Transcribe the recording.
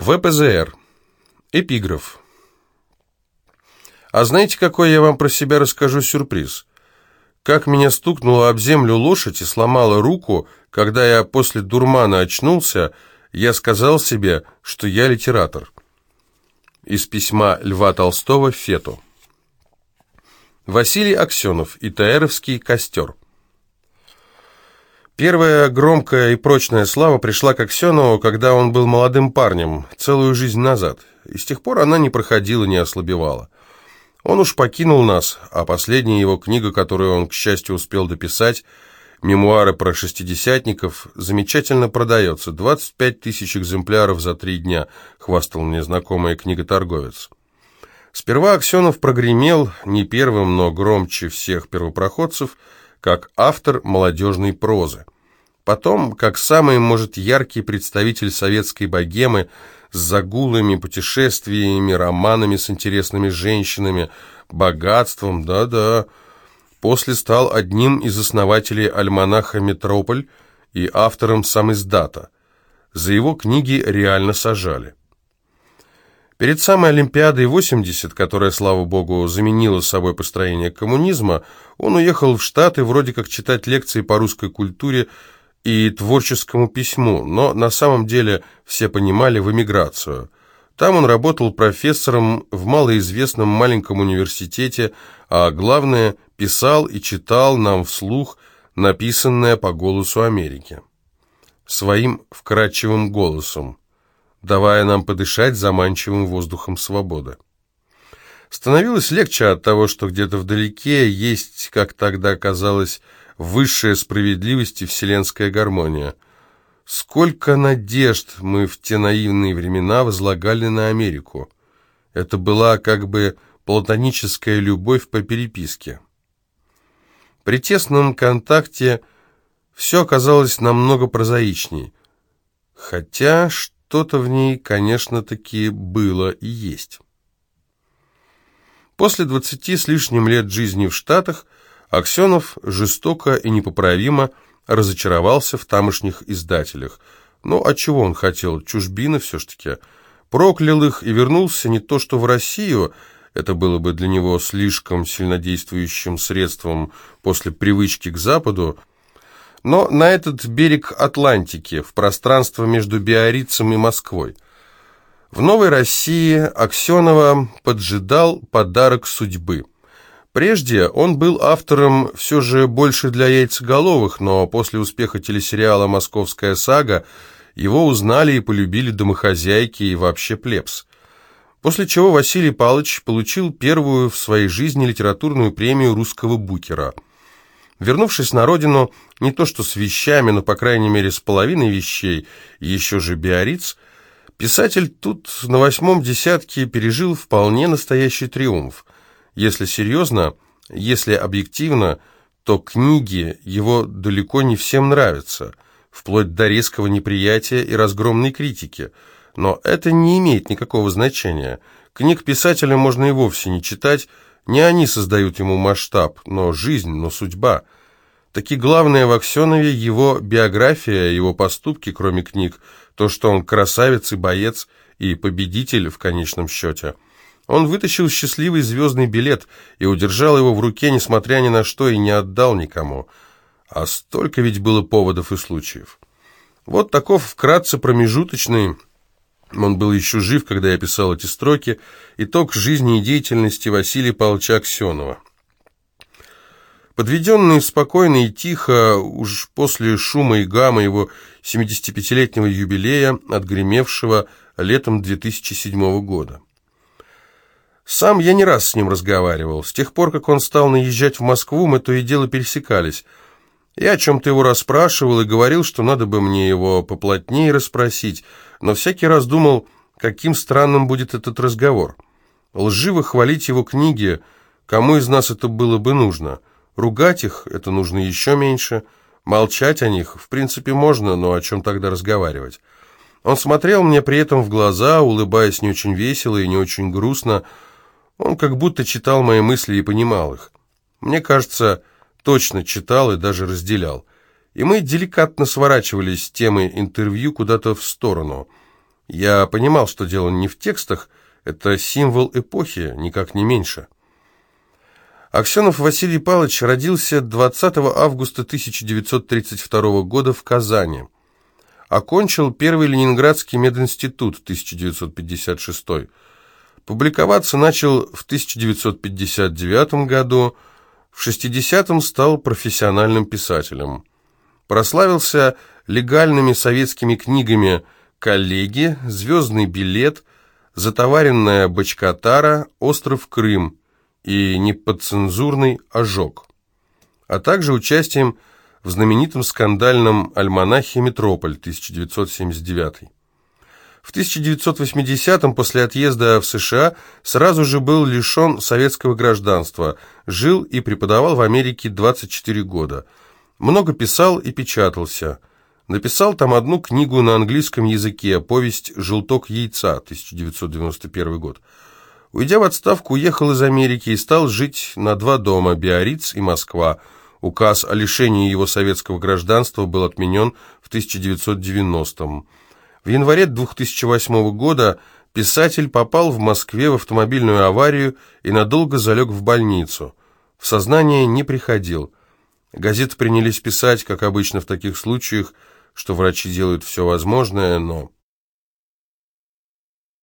ВПЗР. Эпиграф. А знаете, какой я вам про себя расскажу сюрприз? Как меня стукнула об землю лошадь и сломала руку, когда я после дурмана очнулся, я сказал себе, что я литератор. Из письма Льва Толстого Фету. Василий Аксенов. ИТРовский костер. Первая громкая и прочная слава пришла к Аксенову, когда он был молодым парнем, целую жизнь назад, и с тех пор она не проходила, не ослабевала. Он уж покинул нас, а последняя его книга, которую он, к счастью, успел дописать, «Мемуары про шестидесятников», замечательно продается. 25 тысяч экземпляров за три дня, хвастал мне знакомый книготорговец. Сперва Аксенов прогремел, не первым, но громче всех первопроходцев – как автор молодежной прозы. Потом, как самый, может, яркий представитель советской богемы с загулами, путешествиями, романами с интересными женщинами, богатством, да-да. После стал одним из основателей альманаха «Метрополь» и автором сам издата. За его книги реально сажали. Перед самой Олимпиадой 80, которая, слава богу, заменила собой построение коммунизма, он уехал в Штаты вроде как читать лекции по русской культуре и творческому письму, но на самом деле все понимали в эмиграцию. Там он работал профессором в малоизвестном маленьком университете, а главное, писал и читал нам вслух написанное по голосу Америки. Своим вкрадчивым голосом давая нам подышать заманчивым воздухом свободы. Становилось легче от того, что где-то вдалеке есть, как тогда казалось, высшая справедливость и вселенская гармония. Сколько надежд мы в те наивные времена возлагали на Америку. Это была как бы платоническая любовь по переписке. При тесном контакте все оказалось намного прозаичней. Хотя, что что-то в ней, конечно-таки, было и есть. После двадцати с лишним лет жизни в Штатах Аксенов жестоко и непоправимо разочаровался в тамошних издателях. Ну, а чего он хотел? Чужбины все-таки. Проклял их и вернулся не то что в Россию, это было бы для него слишком сильнодействующим средством после привычки к Западу, но на этот берег Атлантики, в пространство между Биаррицем и Москвой. В Новой России Аксенова поджидал подарок судьбы. Прежде он был автором все же больше для яйцеголовых, но после успеха телесериала «Московская сага» его узнали и полюбили домохозяйки и вообще плебс. После чего Василий Павлович получил первую в своей жизни литературную премию русского букера – Вернувшись на родину, не то что с вещами, но, по крайней мере, с половиной вещей, еще же Биориц, писатель тут на восьмом десятке пережил вполне настоящий триумф. Если серьезно, если объективно, то книги его далеко не всем нравятся, вплоть до резкого неприятия и разгромной критики. Но это не имеет никакого значения. Книг писателя можно и вовсе не читать, не они создают ему масштаб, но жизнь, но судьба. Таки главное в Аксенове его биография, его поступки, кроме книг, то, что он красавец и боец, и победитель в конечном счете. Он вытащил счастливый звездный билет и удержал его в руке, несмотря ни на что, и не отдал никому. А столько ведь было поводов и случаев. Вот таков вкратце промежуточный он был еще жив, когда я писал эти строки. Итог жизни и деятельности Василия Павловича Аксенова. Подведенный спокойно и тихо, уж после шума и гамма его 75-летнего юбилея, отгремевшего летом 2007 года. Сам я не раз с ним разговаривал. С тех пор, как он стал наезжать в Москву, мы то и дело пересекались. Я о чем-то его расспрашивал и говорил, что надо бы мне его поплотнее расспросить, но всякий раз думал, каким странным будет этот разговор. Лживо хвалить его книги, кому из нас это было бы нужно? Ругать их это нужно еще меньше. Молчать о них, в принципе, можно, но о чем тогда разговаривать? Он смотрел мне при этом в глаза, улыбаясь не очень весело и не очень грустно. Он как будто читал мои мысли и понимал их. Мне кажется, точно читал и даже разделял. И мы деликатно сворачивались с темы интервью куда-то в сторону. Я понимал, что дело не в текстах, это символ эпохи, никак не меньше. Аксенов Василий Павлович родился 20 августа 1932 года в Казани. Окончил Первый Ленинградский мединститут 1956. Публиковаться начал в 1959 году, в 60-м стал профессиональным писателем. Прославился легальными советскими книгами «Коллеги», «Звездный билет», «Затоваренная бочкотара», «Остров Крым» и «Неподцензурный ожог», а также участием в знаменитом скандальном альманахе «Метрополь» 1979. В 1980-м, после отъезда в США, сразу же был лишен советского гражданства, жил и преподавал в Америке 24 года. Много писал и печатался. Написал там одну книгу на английском языке, повесть «Желток яйца» 1991 год. Уйдя в отставку, уехал из Америки и стал жить на два дома – Биориц и Москва. Указ о лишении его советского гражданства был отменен в 1990-м. В январе 2008 года писатель попал в Москве в автомобильную аварию и надолго залег в больницу. В сознание не приходил. Газеты принялись писать, как обычно в таких случаях, что врачи делают все возможное, но